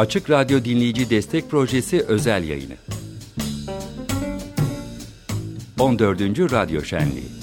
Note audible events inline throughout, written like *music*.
Açık Radyo Dinleyici Destek Projesi özel yayını. 14. Radyo Şenliği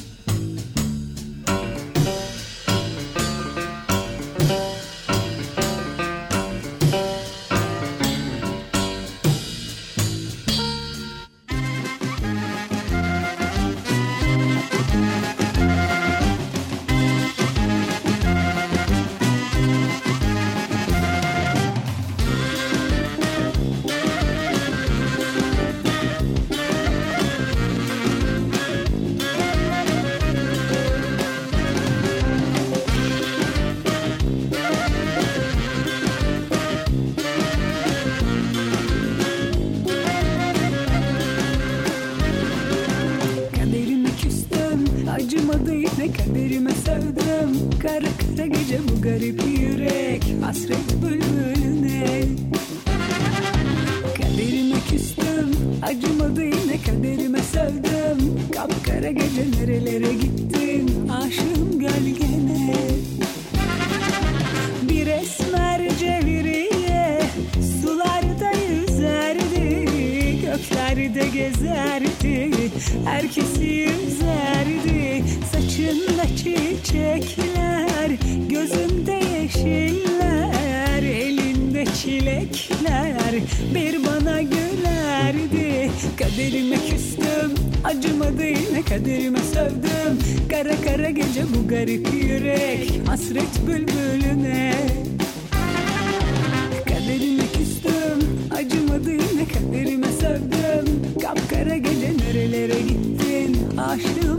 sevdim Kara kara gece bu garip yürek Hasret bülbülüne. Kaderime küstüm Acımadı yine kaderime sevdim. Kapkara gece nerelere gittin Aşığım gölgene bir esmer ceviriye Sularda yüzerdi Göklerde gezerdi Herkesi yüzerdi Saçında çiçekler Gözünde yeşiller Elinde çilekler. Bir bana gülerdi Kaderime küstüm Acımadı yine kaderime sövdüm. Kara kara gece bu garip yürek Hasret bülbülüne. Kaderime küstüm Acımadı yine kaderime sövdüm. Kapkara gece nerelere gittin Aşığım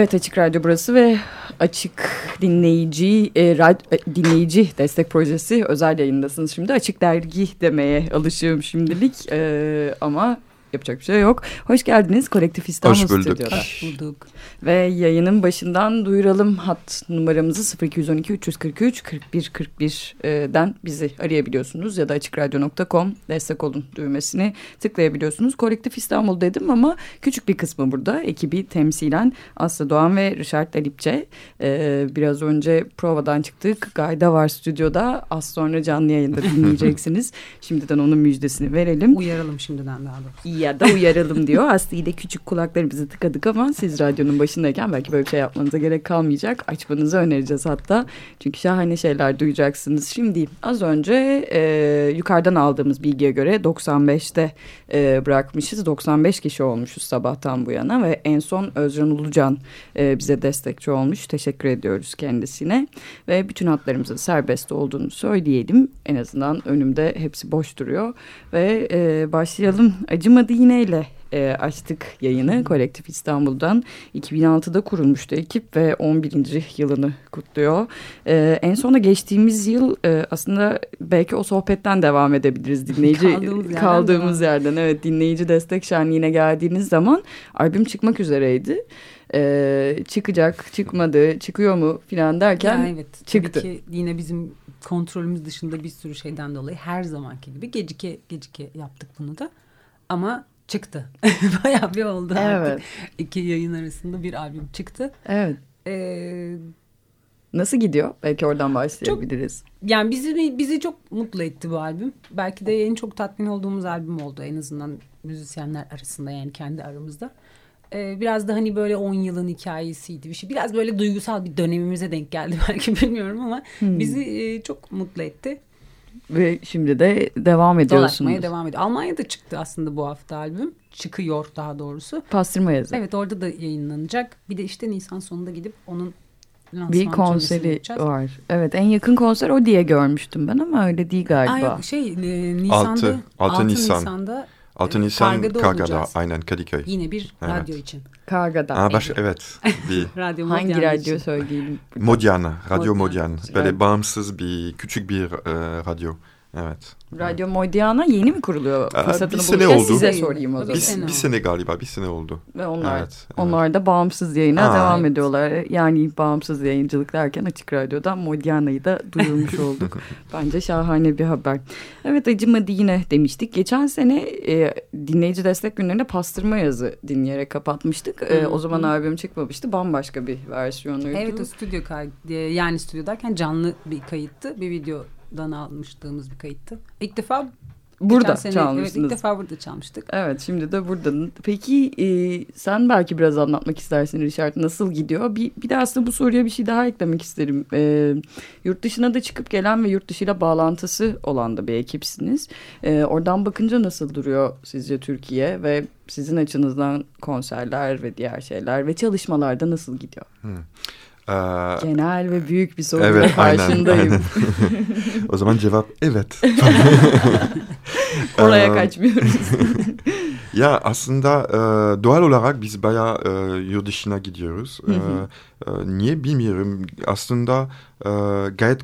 Evet Açık Radyo burası ve Açık Dinleyici e, rad, e, Dinleyici Destek Projesi özel yayındasınız şimdi. Açık Dergi demeye alışığım şimdilik e, ama Yapacak bir şey yok. Hoş geldiniz Kolektif İstanbul Hoş bulduk. Stüdyo'da. Hoş bulduk. Ve yayının başından duyuralım hat numaramızı 0212 343 41 41'den bizi arayabiliyorsunuz ya da açıkradyo.com destek olun düğmesini tıklayabiliyorsunuz. Kolektif İstanbul dedim ama küçük bir kısmı burada. Ekibi temsilen Aslı Doğan ve Richard Alipçe. Ee, biraz önce provadan çıktık. Gayda var stüdyoda. Az sonra canlı yayında *laughs* dinleyeceksiniz. Şimdiden onun müjdesini verelim. Uyaralım şimdiden daha doğrusu ya da uyaralım diyor. Aslı ile küçük kulaklarımızı tıkadık ama siz radyonun başındayken belki böyle bir şey yapmanıza gerek kalmayacak. Açmanızı önereceğiz hatta. Çünkü şahane şeyler duyacaksınız. Şimdi az önce e, yukarıdan aldığımız bilgiye göre 95'te e, bırakmışız. 95 kişi olmuşuz sabahtan bu yana ve en son Özcan Ulucan e, bize destekçi olmuş. Teşekkür ediyoruz kendisine. Ve bütün hatlarımızın serbest olduğunu söyleyelim. En azından önümde hepsi boş duruyor. Ve e, başlayalım. Acımadı iğneyle e, açtık yayını Kolektif İstanbul'dan. 2006'da kurulmuştu ekip ve 11. yılını kutluyor. E, en sona geçtiğimiz yıl e, aslında belki o sohbetten devam edebiliriz dinleyici *laughs* kaldığımız yerden, kaldığımız yerden evet dinleyici destek şenliğine geldiğiniz zaman albüm çıkmak üzereydi. Ee, çıkacak, çıkmadı, çıkıyor mu filan derken ya evet, çıktı. Tabii ki yine bizim kontrolümüz dışında bir sürü şeyden dolayı her zamanki gibi gecike gecike yaptık bunu da. Ama çıktı. *laughs* Bayağı bir oldu evet. artık. İki yayın arasında bir albüm çıktı. Evet. Ee, Nasıl gidiyor? Belki oradan başlayabiliriz. Çok, yani bizi bizi çok mutlu etti bu albüm. Belki de en çok tatmin olduğumuz albüm oldu en azından müzisyenler arasında yani kendi aramızda. Ee, biraz da hani böyle 10 yılın hikayesiydi bir şey. Biraz böyle duygusal bir dönemimize denk geldi *laughs* belki bilmiyorum ama hmm. bizi e, çok mutlu etti. Ve şimdi de devam ediyorsunuz. Dolaşmaya devam ediyor. Almanya'da çıktı aslında bu hafta albüm. Çıkıyor daha doğrusu. Pastırma yazı. Evet orada da yayınlanacak. Bir de işte Nisan sonunda gidip onun bir konseri var. Evet en yakın konser o diye görmüştüm ben ama öyle değil galiba. Ay şey e, Nisan'da 6, 6, 6 Nisan. Nisan'da 6 Nisan Karga'da, Karga'da aynen Kadıköy. Yine bir evet. radyo için. Karga'da. Aa, baş, evet. *laughs* Bir. radyo Hangi radyo için. söyleyelim? Modyan, Radyo Modyan. Böyle bağımsız bir küçük bir e, radyo. Evet. Radyo Modiana yeni mi kuruluyor? Aa, bir sene oldu. Size sorayım o zaman. Bir, sene, bir sene galiba bir sene oldu. Ve onlar, evet, onlar evet. da bağımsız yayına Aa, devam evet. ediyorlar. Yani bağımsız yayıncılık derken Açık Radyo'dan Modiana'yı da duyurmuş *laughs* olduk. Bence şahane bir haber. Evet acımadı yine demiştik. Geçen sene e, dinleyici destek günlerinde pastırma yazı dinleyerek kapatmıştık. E, o zaman albüm çıkmamıştı. Bambaşka bir versiyonuydu. Evet o stüdyo kaydı. Yani stüdyo derken canlı bir kayıttı. Bir video dan almıştığımız bir kayıttı. İlk defa burada sene, çalmışsınız. Evet ilk defa burada çalmıştık. Evet şimdi de burada. Peki e, sen belki biraz anlatmak istersin Richard nasıl gidiyor? Bir, bir de aslında bu soruya bir şey daha eklemek isterim. E, yurt dışına da çıkıp gelen ve yurt dışıyla bağlantısı olan da bir ekipsiniz. E, oradan bakınca nasıl duruyor sizce Türkiye ve sizin açınızdan konserler ve diğer şeyler ve çalışmalarda nasıl gidiyor? Hmm. Genel ve büyük bir soruyla evet, karşındayım. Aynen, aynen. o zaman cevap evet. *laughs* Oraya kaçmıyoruz. *laughs* ya aslında e, doğal olarak biz bayağı e, yurt dışına gidiyoruz. E, e, niye bilmiyorum. Aslında e, gayet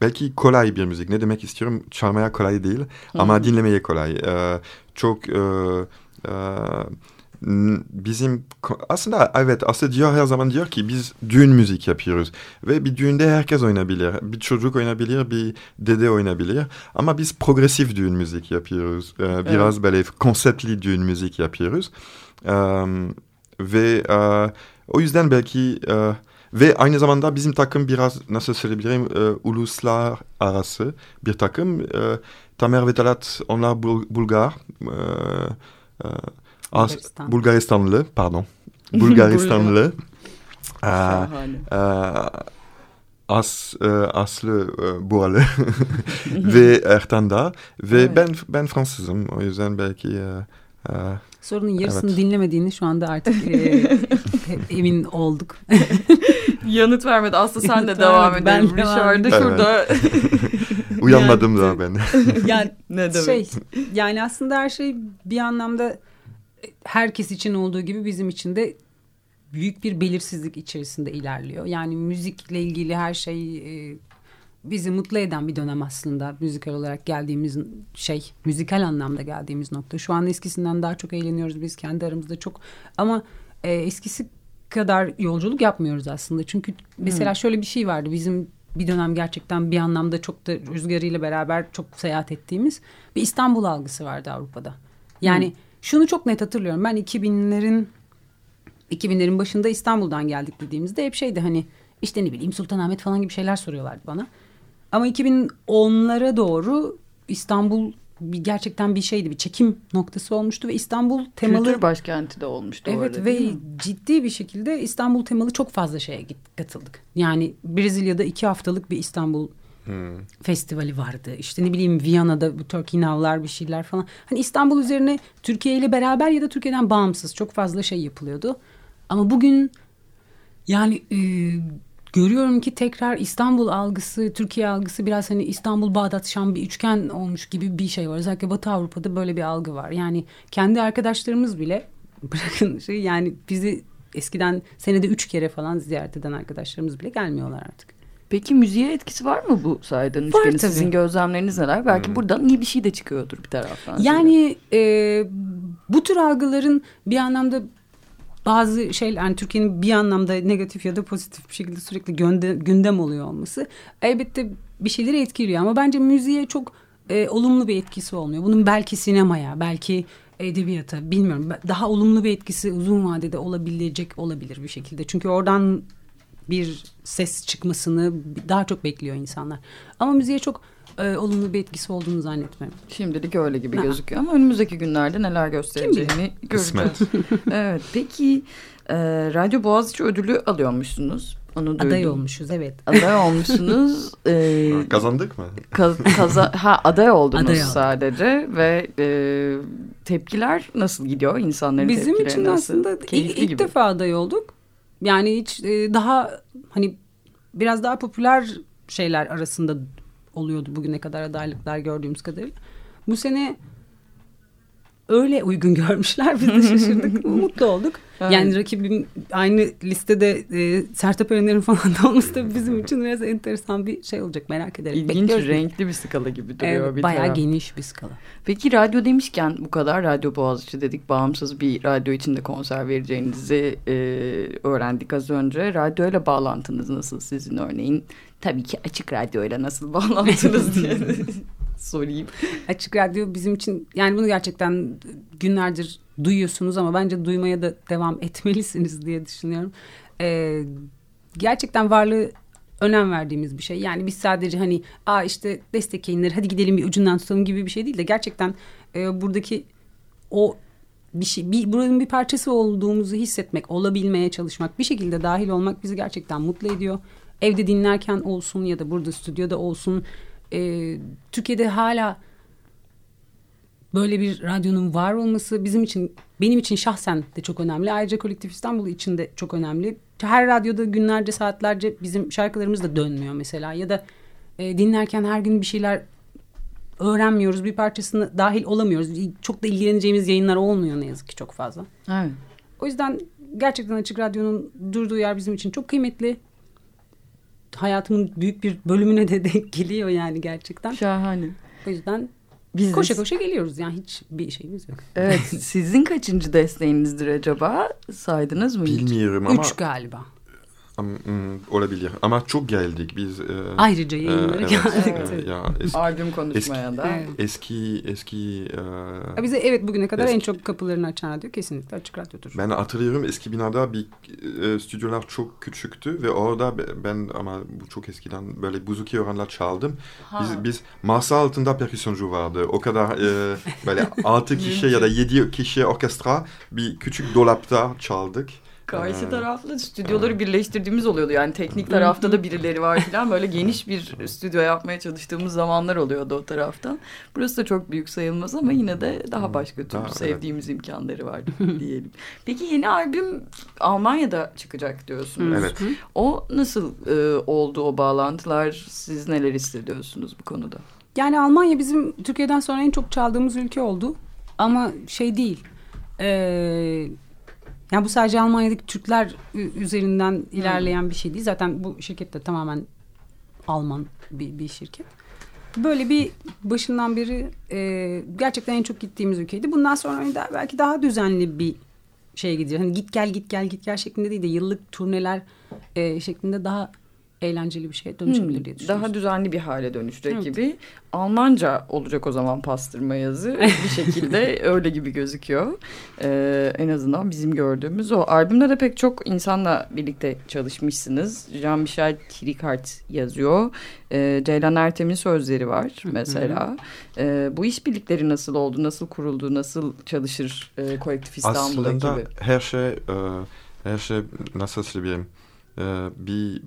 belki kolay bir müzik. Ne demek istiyorum? Çalmaya kolay değil ama dinlemeye kolay. E, çok... E, e, bizim aslında evet aslında diyor her zaman diyor ki biz düğün müzik yapıyoruz. Ve bir düğünde herkes oynayabilir bir çocuk oynayabilir bir dede oynayabilir ama biz progresif düğün müzik yapıyoruz. Ee, biraz evet. böyle konseptli düğün müzik yapıyoruz. Ee, ve e, o yüzden belki e, ve aynı zamanda bizim takım biraz nasıl söyleyebilirim e, uluslar arası bir takım. E, Tamer ve Talat onlar Bul Bulgar. E, e, Bulgaristan. Bulgaristanlı, pardon. *laughs* Bulgaristanlı. Aa, *laughs* As, e, Aslı e, Buralı *laughs* ve Ertan'da ve evet. ben ben Fransızım o yüzden belki e, e, sorunun yarısını evet. dinlemediğini şu anda artık e, emin olduk. Yanıt vermedi. Aslı sen de devam edelim. Ben evet. şurada. Uyanmadım yani, daha ben. yani ne demek? Şey, yani aslında her şey bir anlamda herkes için olduğu gibi bizim için de büyük bir belirsizlik içerisinde ilerliyor. Yani müzikle ilgili her şey e, bizi mutlu eden bir dönem aslında müzikal olarak geldiğimiz şey müzikal anlamda geldiğimiz nokta. Şu an eskisinden daha çok eğleniyoruz biz kendi aramızda çok ama e, eskisi kadar yolculuk yapmıyoruz aslında. Çünkü mesela şöyle bir şey vardı bizim bir dönem gerçekten bir anlamda çok da rüzgarıyla beraber çok seyahat ettiğimiz bir İstanbul algısı vardı Avrupa'da. Yani şunu çok net hatırlıyorum. Ben 2000'lerin 2000'lerin başında İstanbul'dan geldik dediğimizde hep şeydi hani işte ne bileyim Sultanahmet falan gibi şeyler soruyorlardı bana. Ama 2010'lara doğru İstanbul bir, gerçekten bir şeydi bir çekim noktası olmuştu ve İstanbul temalı Kültür başkenti de olmuştu Evet orada, ve ciddi bir şekilde İstanbul temalı çok fazla şeye katıldık. Yani Brezilya'da iki haftalık bir İstanbul festivali vardı. İşte ne bileyim Viyana'da bu Turkey Now'lar bir şeyler falan. Hani İstanbul üzerine Türkiye ile beraber ya da Türkiye'den bağımsız çok fazla şey yapılıyordu. Ama bugün yani e, görüyorum ki tekrar İstanbul algısı, Türkiye algısı biraz hani İstanbul, Bağdat, Şam bir üçgen olmuş gibi bir şey var. Özellikle Batı Avrupa'da böyle bir algı var. Yani kendi arkadaşlarımız bile *laughs* bırakın şey yani bizi eskiden senede üç kere falan ziyaret eden arkadaşlarımız bile gelmiyorlar artık. Peki müziğe etkisi var mı bu saydığın Var üçgenin? tabii. Sizin gözlemleriniz neler? Belki buradan iyi bir şey de çıkıyordur bir taraftan. Yani e, bu tür algıların bir anlamda bazı şeyler yani Türkiye'nin bir anlamda negatif ya da pozitif bir şekilde sürekli gönde, gündem oluyor olması elbette bir şeyleri etkiliyor ama bence müziğe çok e, olumlu bir etkisi olmuyor. Bunun belki sinemaya, belki edebiyata bilmiyorum daha olumlu bir etkisi uzun vadede olabilecek olabilir bir şekilde. Çünkü oradan bir ses çıkmasını daha çok bekliyor insanlar. Ama müziğe çok e, olumlu bir etkisi olduğunu zannetmiyorum. Şimdilik öyle gibi Ha. gözüküyor ama önümüzdeki günlerde neler göstereceğini göreceğiz. *laughs* evet. Peki e, Radyo Boğaziçi ödülü alıyormuşsunuz. Onu Aday olmuşuz evet. Aday olmuşsunuz. *laughs* E, Kazandık mı? kaz- kaza ha aday oldunuz Aday olduk. sadece ve e, tepkiler nasıl gidiyor insanların Bizim tepkileri için nasıl? aslında ilk, ilk gibi. defa aday olduk. Yani hiç e, daha hani biraz daha popüler şeyler arasında oluyordu bugüne kadar adaylıklar gördüğümüz kadarıyla. Bu sene öyle uygun görmüşler. Biz de şaşırdık. *laughs* mutlu olduk. Evet. Yani rakibim aynı listede e, Sertab Erener'in falan da olması da bizim için biraz enteresan bir şey olacak. Merak ederim. İlginç, Bekliyoruz. renkli bir skala gibi duruyor Evet, bir bayağı taraf. geniş bir skala. Peki radyo demişken bu kadar Radyo Boğaziçi dedik. Bağımsız bir radyo içinde konser vereceğinizi e, öğrendik az önce. Radyoyla bağlantınız nasıl sizin örneğin? Tabii ki açık radyoyla nasıl *laughs* bağlantınız diye *laughs* sorayım. *laughs* Açık Radyo bizim için yani bunu gerçekten günlerdir duyuyorsunuz ama bence duymaya da devam etmelisiniz diye düşünüyorum. Ee, gerçekten varlığı önem verdiğimiz bir şey. Yani biz sadece hani aa işte destek yayınları hadi gidelim bir ucundan tutalım gibi bir şey değil de gerçekten e, buradaki o bir şey bir buranın bir parçası olduğumuzu hissetmek, olabilmeye çalışmak, bir şekilde dahil olmak bizi gerçekten mutlu ediyor. Evde dinlerken olsun ya da burada stüdyoda olsun. E, Türkiye'de hala böyle bir radyonun var olması bizim için benim için şahsen de çok önemli. Ayrıca Kolektif İstanbul için de çok önemli. Her radyoda günlerce saatlerce bizim şarkılarımız da dönmüyor mesela ya da e, dinlerken her gün bir şeyler öğrenmiyoruz. Bir parçasını dahil olamıyoruz. Çok da ilgileneceğimiz yayınlar olmuyor ne yazık ki çok fazla. Evet. O yüzden gerçekten Açık Radyo'nun durduğu yer bizim için çok kıymetli. Hayatımın büyük bir bölümüne de denk geliyor yani gerçekten. Şahane. O yüzden Biz koşa koşa geliyoruz yani hiç bir şeyimiz yok. Evet *laughs* sizin kaçıncı desteğinizdir acaba? Saydınız mı hiç? Bilmiyorum ama Üç galiba. Hmm, olabilir. Ama çok geldik biz. e, Ayrıca e, yayınlara evet, geldik. e, ya es- Albüm konuşmaya da. Evet. eski eski e, Bize evet bugüne kadar en Eski. çok kapılarını açan radyo kesinlikle Açık Radyo'dur. ben hatırlıyorum eski binada bir e, stüdyolar çok küçüktü ve orada be- ben ama bu çok eskiden böyle buzuki oranlar çaldım. Biz, biz masa altında perküsyoncu vardı. O kadar e, böyle 6 *laughs* kişi ya da 7 kişi orkestra bir küçük dolapta çaldık. Karşı Ee, tarafla stüdyoları birleştirdiğimiz oluyordu. Yani teknik tarafta da birileri var falan. Böyle geniş bir stüdyo yapmaya çalıştığımız zamanlar oluyordu o taraftan. Burası da çok büyük sayılmaz ama yine de daha başka türlü Daha, evet. sevdiğimiz imkanları var *laughs* diyelim. Peki yeni albüm Almanya'da çıkacak diyorsunuz. Evet. O nasıl e, oldu o bağlantılar? Siz neler hissediyorsunuz bu konuda? Yani Almanya bizim Türkiye'den sonra en çok çaldığımız ülke oldu. Ama şey değil. Ee, Yani bu sadece Almanya'daki Türkler üzerinden ilerleyen bir şey değil. Zaten bu şirket de tamamen Alman bir, bir şirket. Böyle bir başından beri e, gerçekten en çok gittiğimiz ülkeydi. Bundan sonra hani da belki daha düzenli bir şeye gidiyor. Hani git gel git gel git gel şeklinde değil de yıllık turneler e, şeklinde daha eğlenceli bir şeye dönüşebilir hmm, diye düşünüyorum. Daha düzenli bir hale dönüşecek evet. gibi. Almanca olacak o zaman pastırma yazı. bir şekilde *laughs* öyle gibi gözüküyor. Ee, en azından bizim gördüğümüz o. Albümde de pek çok insanla birlikte çalışmışsınız. Jean-Michel Kirikart yazıyor. Ee, Ceylan Ertem'in sözleri var mesela. Ee, bu işbirlikleri nasıl oldu, nasıl kuruldu, nasıl çalışır e, Kolektif İstanbul'da Aslında gibi? her şey, e, her şey nasıl söyleyeyim, e, bir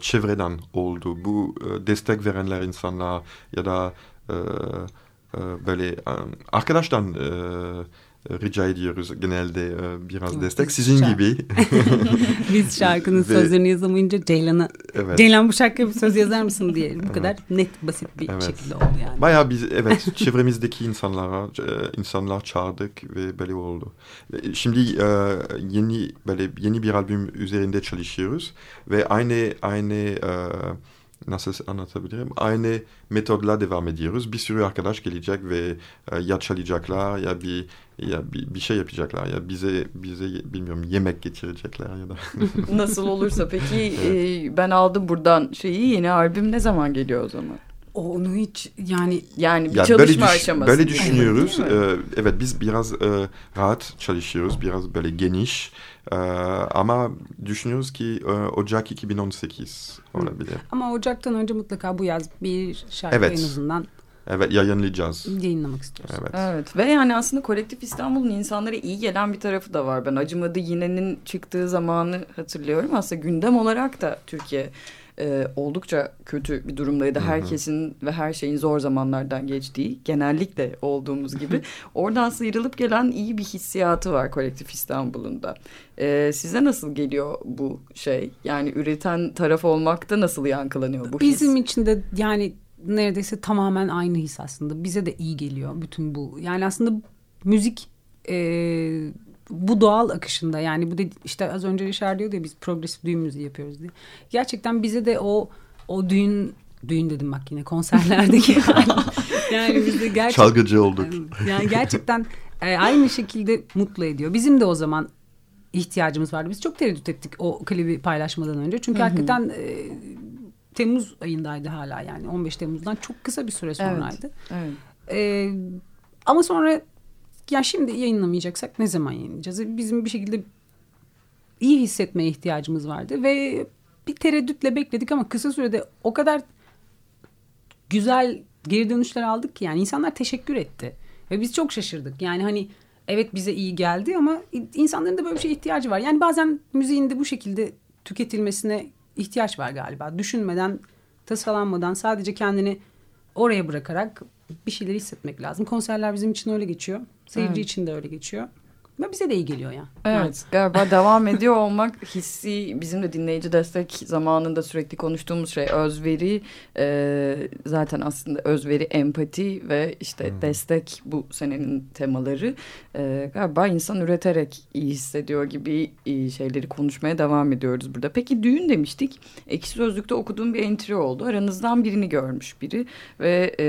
çevreden oldu. Bu e, destek verenler insanlar ya da e, e, böyle e, arkadaştan e, rica ediyoruz genelde e, biraz evet, destek. Sizin şarkı. gibi. *laughs* biz şarkının *laughs* Ve, sözlerini yazamayınca Ceylan'a evet. Ceylan bu şarkıya bir söz yazar mısın diye bu evet. kadar net basit bir evet. şekilde oldu yani. Bayağı biz evet *laughs* çevremizdeki insanlara e, insanlar çağırdık ve böyle oldu. Şimdi e, yeni böyle yeni bir albüm üzerinde çalışıyoruz ve aynı aynı nasıl anlatabilirim? Aynı metodla devam ediyoruz. Bir sürü arkadaş gelecek ve e, ya çalacaklar ya bir ya bir, bir şey yapacaklar ya bize bize bilmiyorum yemek getirecekler ya da. *laughs* *laughs* nasıl olursa peki evet. e, ben aldım buradan şeyi yeni albüm ne zaman geliyor o zaman? Onu hiç yani yani bir ya çalışma böyle aşaması. Böyle düşünüyoruz. Evet, ee, evet biz biraz e, rahat çalışıyoruz. Biraz böyle geniş. Ee, ama düşünüyoruz ki e, Ocak 2018 olabilir. Ama Ocak'tan önce mutlaka bu yaz bir şarkı evet. en azından Evet yayınlayacağız. Yayınlamak istiyoruz. Evet. evet. Ve yani aslında Kolektif İstanbul'un insanlara iyi gelen bir tarafı da var. Ben Acımadı Yine'nin çıktığı zamanı hatırlıyorum. Aslında gündem olarak da Türkiye e, oldukça kötü bir durumdaydı. Hı hı. Herkesin ve her şeyin zor zamanlardan geçtiği genellikle olduğumuz gibi *laughs* oradan sıyrılıp gelen iyi bir hissiyatı var kolektif İstanbul'un da. E, size nasıl geliyor bu şey? Yani üreten taraf olmakta nasıl yankılanıyor bu his? Bizim için de yani neredeyse tamamen aynı his aslında. Bize de iyi geliyor bütün bu. Yani aslında müzik e, bu doğal akışında yani bu de işte az önce Richard diyordu ya biz progresif düğün müziği yapıyoruz diye. Gerçekten bize de o o düğün düğün dedim bak yine konserlerdeki *laughs* yani biz de gerçekten çalgıcı olduk. Yani gerçekten e, aynı şekilde mutlu ediyor. Bizim de o zaman ihtiyacımız vardı. Biz çok tereddüt ettik o klibi paylaşmadan önce. Çünkü Hı-hı. hakikaten e, Temmuz ayındaydı hala yani 15 Temmuz'dan çok kısa bir süre sonraydı. Evet. evet. E, ama sonra ya şimdi yayınlamayacaksak ne zaman yayınlayacağız? Bizim bir şekilde iyi hissetmeye ihtiyacımız vardı ve bir tereddütle bekledik ama kısa sürede o kadar güzel geri dönüşler aldık ki yani insanlar teşekkür etti ve biz çok şaşırdık. Yani hani evet bize iyi geldi ama insanların da böyle bir şeye ihtiyacı var. Yani bazen müziğin de bu şekilde tüketilmesine ihtiyaç var galiba. Düşünmeden, tasalanmadan sadece kendini oraya bırakarak bir şeyleri hissetmek lazım. Konserler bizim için öyle geçiyor. Seyirci evet. için de öyle geçiyor. Ve bize de iyi geliyor ya. Evet yani. galiba devam ediyor olmak hissi bizim de dinleyici destek zamanında sürekli konuştuğumuz şey özveri e, zaten aslında özveri empati ve işte hmm. destek bu senenin temaları e, galiba insan üreterek iyi hissediyor gibi iyi şeyleri konuşmaya devam ediyoruz burada. Peki düğün demiştik. Ekşi Sözlük'te okuduğum bir entry oldu. Aranızdan birini görmüş biri ve e,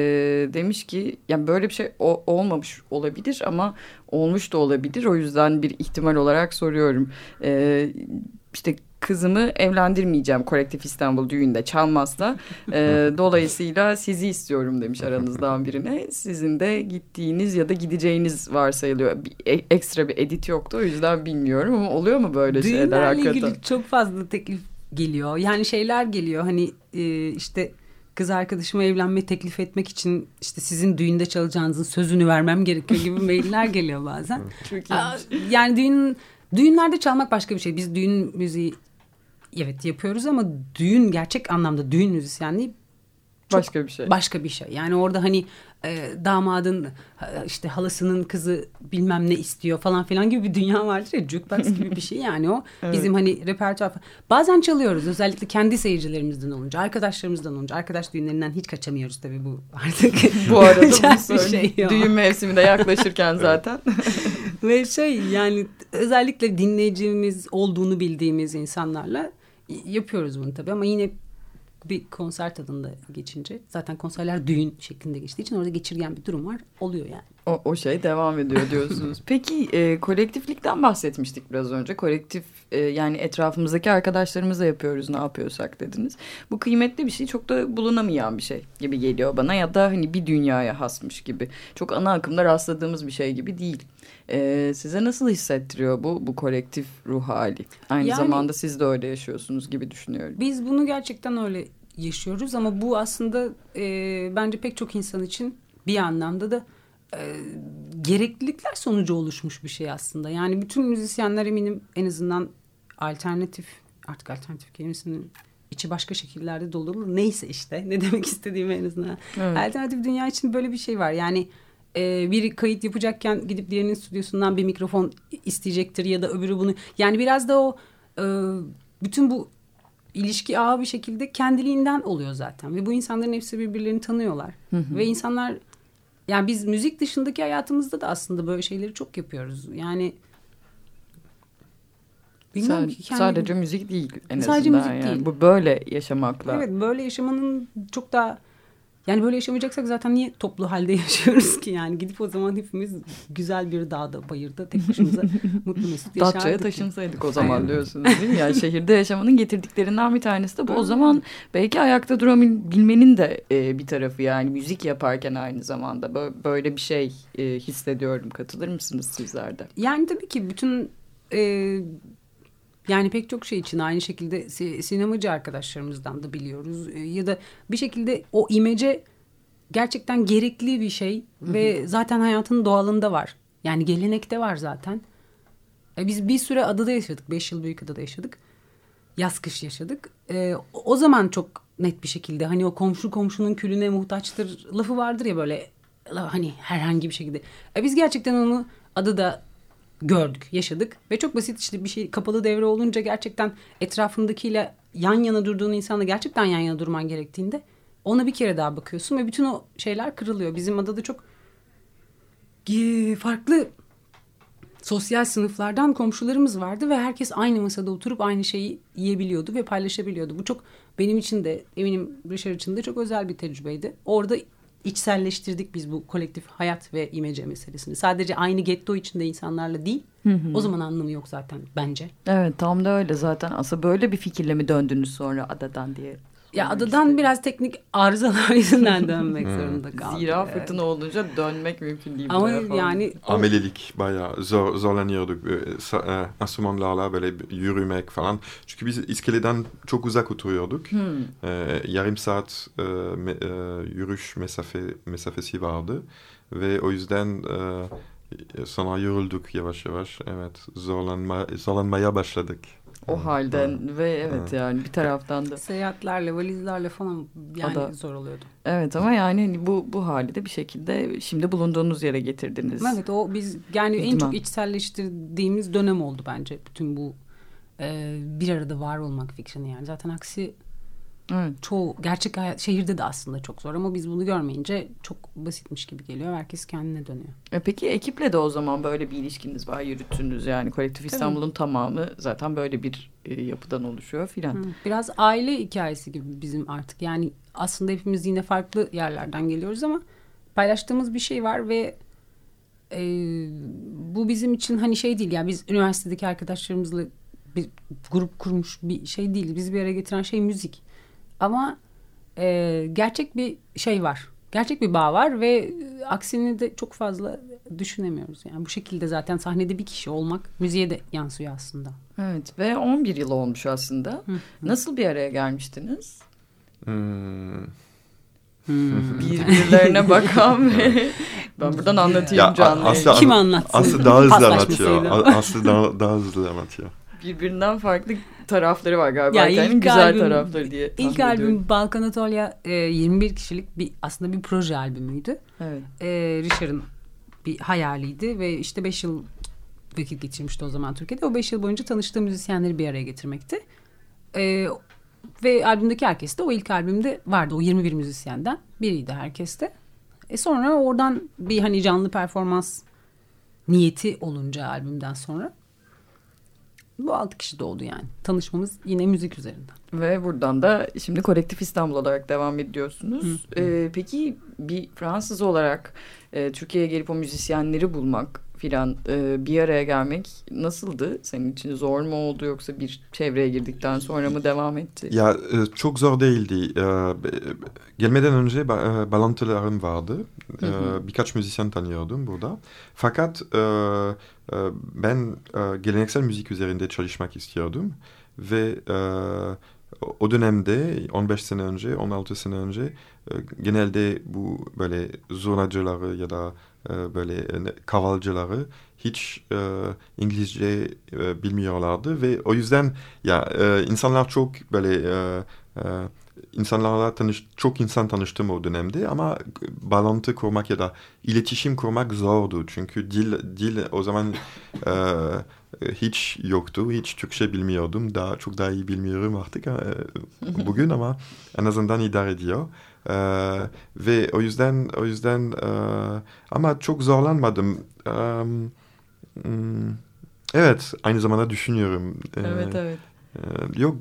demiş ki yani böyle bir şey o, olmamış olabilir ama olmuş da olabilir. O yüzden bir ihtimal olarak soruyorum. Ee, işte kızımı evlendirmeyeceğim kolektif İstanbul düğünde çalmazsa. Ee, *laughs* dolayısıyla sizi istiyorum demiş aranızdan birine. Sizin de gittiğiniz ya da gideceğiniz varsayılıyor. Bir, e, ekstra bir edit yoktu o yüzden bilmiyorum ama oluyor mu böyle Düğünlerle şeyler hakikaten? Düğünlerle ilgili çok fazla teklif geliyor. Yani şeyler geliyor hani e, işte kız arkadaşıma evlenme teklif etmek için işte sizin düğünde çalacağınızın sözünü vermem gerekiyor gibi *laughs* mailler geliyor bazen. Çok yani düğün düğünlerde çalmak başka bir şey. Biz düğün müziği evet yapıyoruz ama düğün gerçek anlamda düğün müzisyenliği başka bir şey. Başka bir şey. Yani orada hani e, damadın işte halasının kızı bilmem ne istiyor falan filan gibi bir dünya vardır ya jukebox gibi bir şey yani o *laughs* evet. bizim hani repertuar bazen çalıyoruz özellikle kendi seyircilerimizden olunca arkadaşlarımızdan olunca arkadaş düğünlerinden hiç kaçamıyoruz tabii bu artık *laughs* bu arada bu *laughs* şey yok. düğün mevsiminde yaklaşırken zaten Ve şey yani özellikle dinleyicimiz olduğunu bildiğimiz insanlarla yapıyoruz bunu tabii ama yine bir konser tadında geçince zaten konserler düğün şeklinde geçtiği için orada geçirgen bir durum var oluyor yani. O, o şey devam ediyor diyorsunuz. *laughs* Peki e, kolektiflikten bahsetmiştik biraz önce. Kolektif e, yani etrafımızdaki arkadaşlarımızla yapıyoruz ne yapıyorsak dediniz. Bu kıymetli bir şey çok da bulunamayan bir şey gibi geliyor bana ya da hani bir dünyaya hasmış gibi. Çok ana akımda rastladığımız bir şey gibi değil. E, size nasıl hissettiriyor bu bu kolektif ruh hali? Aynı Yani- zamanda siz de öyle yaşıyorsunuz gibi düşünüyorum. Biz bunu gerçekten öyle yaşıyoruz ama bu aslında e, bence pek çok insan için bir anlamda da e, gereklilikler sonucu oluşmuş bir şey aslında. Yani bütün müzisyenler eminim en azından alternatif artık alternatif kelimesinin içi başka şekillerde dolu neyse işte *laughs* ne demek istediğimi en azından. Evet. Alternatif dünya için böyle bir şey var. Yani e, biri kayıt yapacakken gidip diğerinin stüdyosundan bir mikrofon isteyecektir ya da öbürü bunu. Yani biraz da o e, bütün bu ilişki ağı bir şekilde kendiliğinden oluyor zaten. Ve bu insanların hepsi birbirlerini tanıyorlar. Ve insanlar yani biz müzik dışındaki hayatımızda da aslında böyle şeyleri çok yapıyoruz. Yani bilmem Sa- ki kendi- sadece müzik değil en Sadece azından müzik yani. değil. Bu böyle yaşamakla. Evet böyle yaşamanın çok daha yani böyle yaşamayacaksak zaten niye toplu halde *laughs* yaşıyoruz ki yani gidip o zaman hepimiz güzel bir dağda bayırda tek başımıza *laughs* mutlu mesut yaşardık. Datça'ya taşınsaydık o zaman diyorsunuz değil mi? Yani şehirde yaşamanın getirdiklerinden bir tanesi de bu. O zaman belki ayakta durabilmenin de e, bir tarafı yani müzik yaparken aynı zamanda Bö- böyle bir şey e, hissediyorum. Katılır mısınız sizler de? Yani tabii ki bütün e, yani pek çok şey için aynı şekilde si- sinemacı arkadaşlarımızdan da biliyoruz. E, ya da bir şekilde o imece gerçekten gerekli bir şey ve zaten hayatın doğalında var. Yani gelenekte var zaten. E, biz bir süre adada yaşadık. Beş yıl büyük adada yaşadık. Yaz kış yaşadık. E, o- o zaman çok net bir şekilde hani o komşu komşunun külüne muhtaçtır lafı vardır ya böyle hani herhangi bir şekilde. E, biz gerçekten onu adada gördük, yaşadık ve çok basit işte bir şey kapalı devre olunca gerçekten etrafındakiyle yan yana durduğun insanla gerçekten yan yana durman gerektiğinde ona bir kere daha bakıyorsun ve bütün o şeyler kırılıyor. Bizim adada çok farklı sosyal sınıflardan komşularımız vardı ve herkes aynı masada oturup aynı şeyi yiyebiliyordu ve paylaşabiliyordu. Bu çok benim için de eminim Richard için de çok özel bir tecrübeydi. Orada içselleştirdik biz bu kolektif hayat ve imece meselesini. Sadece aynı getto içinde insanlarla değil. O zaman anlamı yok zaten bence. Evet tam da öyle zaten. Aslında böyle bir fikirle mi döndünüz sonra adadan diye. Ya adadan istedim. biraz teknik arızalar *laughs* yüzünden dönmek zorunda kaldık. Zira Evet. fırtına olunca dönmek mümkün değil. Ama yani o- Amelilik bayağı zor, zorlanıyorduk böyle, sa- e, enstrümanlarla böyle yürümek falan. Çünkü biz iskeleden çok uzak oturuyorduk. E, yarım saat e, me, e, yürüyüş mesafe, mesafesi vardı. Ve o yüzden e, sonra yorulduk yavaş yavaş. Evet zorlanma, zorlanmaya başladık. O halden ve evet yani bir taraftan da seyahatlerle, valizlerle falan yani Ada- zor oluyordu. evet ama yani hani bu bu hali de bir şekilde şimdi bulunduğunuz yere getirdiniz. Evet o biz yani en İdman. çok içselleştirdiğimiz dönem oldu bence. Bütün bu e, bir arada var olmak fikrini yani. Zaten aksi Evet. çoğu gerçek hayat şehirde de aslında çok zor ama biz bunu görmeyince çok basitmiş gibi geliyor. Herkes kendine dönüyor. E peki ekiple de o zaman böyle bir ilişkiniz var yürüttünüz yani kolektif İstanbul'un tamamı zaten böyle bir e, yapıdan oluşuyor filan. Biraz aile hikayesi gibi bizim artık. Yani aslında hepimiz yine farklı yerlerden geliyoruz ama paylaştığımız bir şey var ve e, bu bizim için hani şey değil. Yani biz üniversitedeki arkadaşlarımızla bir grup kurmuş bir şey değil. Bizi bir araya getiren şey müzik. Ama e, gerçek bir şey var. Gerçek bir bağ var ve aksini de çok fazla düşünemiyoruz. Yani bu şekilde zaten sahnede bir kişi olmak müziğe de yansıyor aslında. Evet ve 11 yıl olmuş aslında. Nasıl bir araya gelmiştiniz? Hmm. Birbirlerine bakan *laughs* ve ben buradan anlatayım Ya, canlı. Aslı. Kim anlatsın? Aslı daha hızlı anlatıyor. Aslı daha, daha hızlı anlatıyor. Birbirinden farklı tarafları var galiba. Ya Hikayenin ilk güzel albüm- tarafları diye İlk albüm ediyorum. Balkan Atolya e, 21 kişilik bir aslında bir proje albümüydü. Evet. E, Richard'ın bir hayaliydi ve işte 5 yıl vakit geçirmişti o zaman Türkiye'de. O 5 yıl boyunca tanıştığı müzisyenleri bir araya getirmekti. E, ve albümdeki herkes de o ilk albümde vardı. O 21 müzisyenden biriydi herkes de. E sonra oradan bir hani canlı performans niyeti olunca albümden sonra bu altı kişi de oldu yani. Tanışmamız yine müzik üzerinden. Ve buradan da şimdi Kolektif İstanbul olarak devam ediyorsunuz. Ee, peki bir Fransız olarak e, Türkiye'ye gelip o müzisyenleri bulmak filan e, bir araya gelmek nasıldı? Senin için zor mu oldu yoksa bir çevreye girdikten sonra mı devam etti? Ya e, çok zor değildi. E, gelmeden önce ba- e, bağlantılarım vardı. E, birkaç müzisyen tanıyordum burada. Fakat e, e, ben e, geleneksel müzik üzerinde çalışmak istiyordum. Ve e, o dönemde 15 sene önce, 16 sene önce e, genelde bu böyle zurnacıları ya da e, böyle e, kavalcıları hiç e, İngilizce e, bilmiyorlardı ve o yüzden ya e, insanlar çok böyle e, e, insanlarla tanış çok insan tanıştım o dönemde ama bağlantı kurmak ya da iletişim kurmak zordu çünkü dil dil o zaman e, hiç yoktu hiç Türkçe bilmiyordum daha çok daha iyi bilmiyorum artık e, bugün ama en azından idare ediyor. E, ve o yüzden o yüzden e, ama çok zorlanmadım. E, hmm, evet aynı zamanda düşünüyorum. E, Evet evet. ee, Yok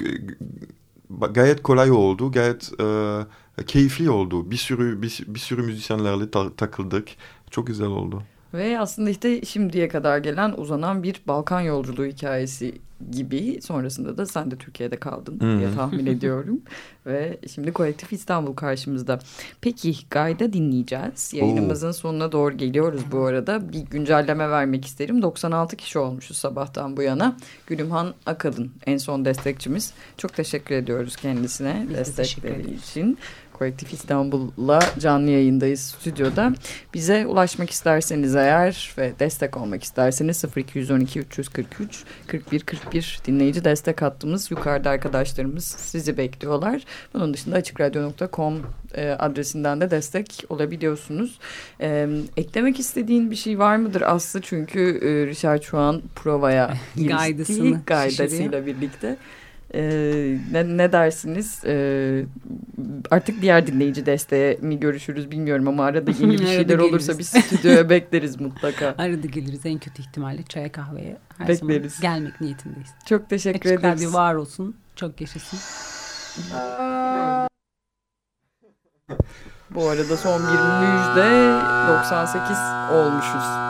gayet kolay oldu, gayet e, keyifli oldu. Bir sürü bir, bir sürü müzisyenlerle ta- takıldık. Çok güzel oldu. Ve aslında işte şimdiye kadar gelen uzanan bir Balkan yolculuğu hikayesi gibi. Sonrasında da sen de Türkiye'de kaldın diye Hı. tahmin ediyorum. *laughs* Ve şimdi Kolektif İstanbul karşımızda. Peki Gayda dinleyeceğiz. Yayınımızın sonuna doğru geliyoruz bu arada. Bir güncelleme vermek isterim. 96 kişi olmuşuz sabahtan bu yana. Gülümhan Akalın en son destekçimiz. Çok teşekkür ediyoruz kendisine Biz de destekleri ederiz. için. Kolektif İstanbul'la canlı yayındayız stüdyoda. Bize ulaşmak isterseniz eğer ve destek olmak isterseniz 0212 343 41 41 dinleyici destek hattımız. Yukarıda arkadaşlarımız sizi bekliyorlar. Bunun dışında açıkradyo.com e, adresinden de destek olabiliyorsunuz. E, eklemek istediğin bir şey var mıdır Aslı? Çünkü e, Richard şu an provaya *laughs* girişti. Gaydasını Gaydasıyla birlikte. Ee, ne, ne dersiniz? Ee, artık diğer dinleyici desteğe mi görüşürüz bilmiyorum ama arada yeni bir *laughs* şeyler olursa biz stüdyoya bekleriz mutlaka. *laughs* Arada geliriz en kötü ihtimalle çaya kahveye her Bekleriz. zaman gelmek niyetindeyiz. Çok teşekkür Açık ederiz. Radyo var olsun. Çok yaşasın. Bu arada son bir müjde 98 olmuşuz.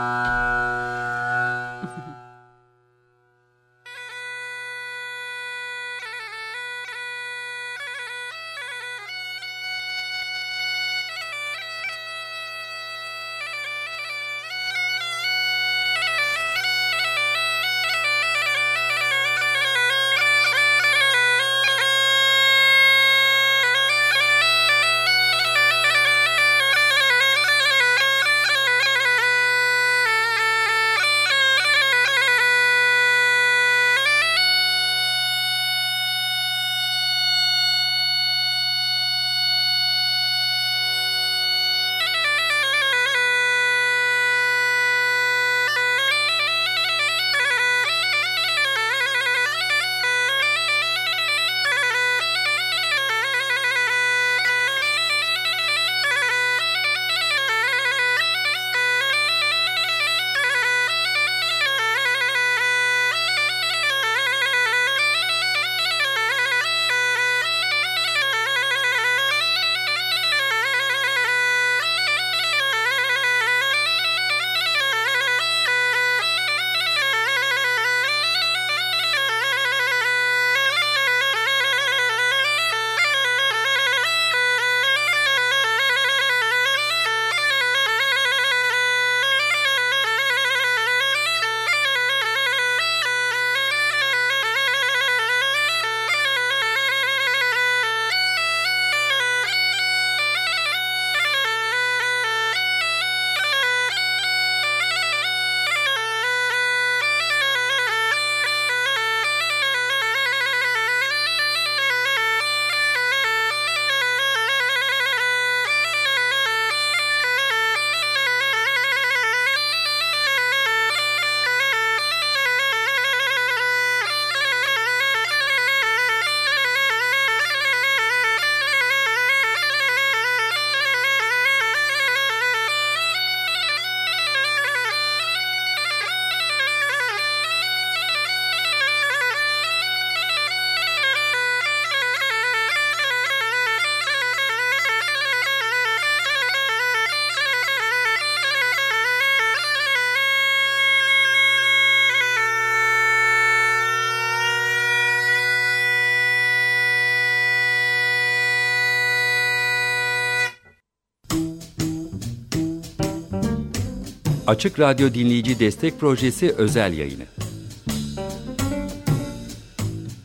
Açık Radyo Dinleyici Destek Projesi özel yayını.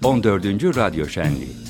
14. Radyo Şenliği